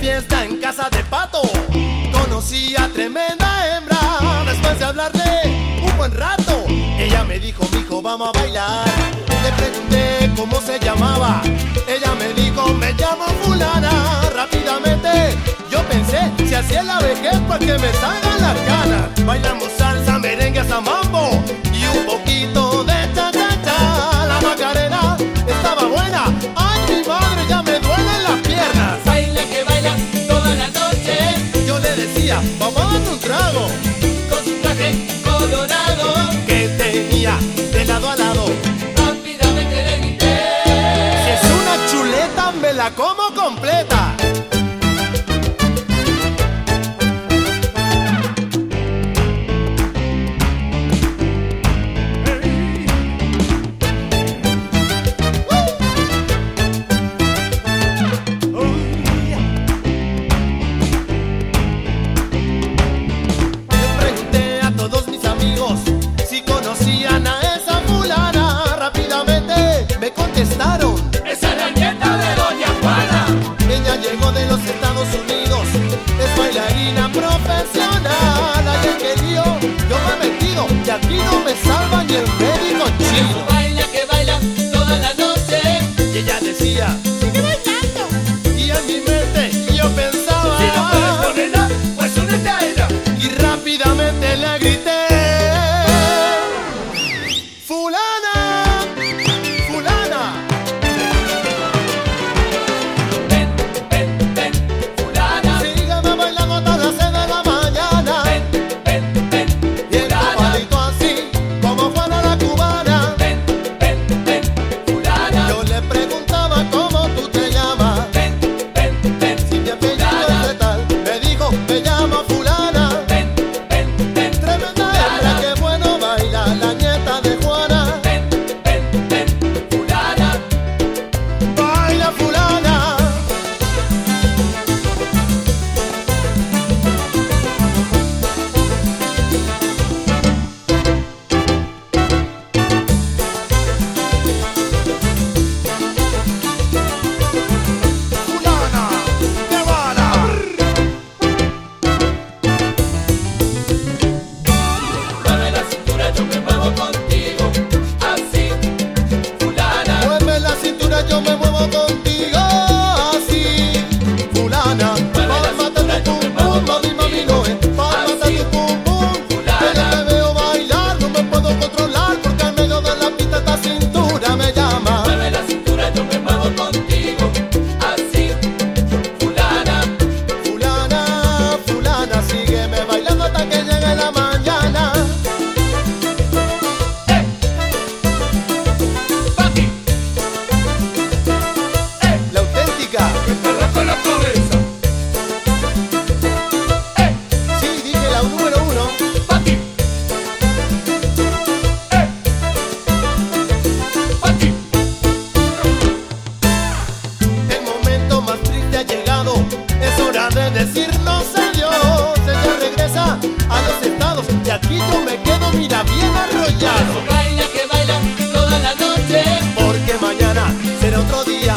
fiesta en casa de Pato conocí a tremenda hembra. Después de hablarle un buen rato, ella me dijo, mijo, vamos a bailar. Le pregunté cómo se llamaba. Ella me dijo, me llamo fulana. Rápidamente yo pensé, si así es la vejez, porque me salgan las ganas. Bailamos Estados Unidos es bailarina profesional. Ay, qué lío, yo me he metido y aquí no me salva ni el a los estados y aquí yo me quedo, mira, bien arrollado. Baila que baila toda la noche, porque mañana será otro día.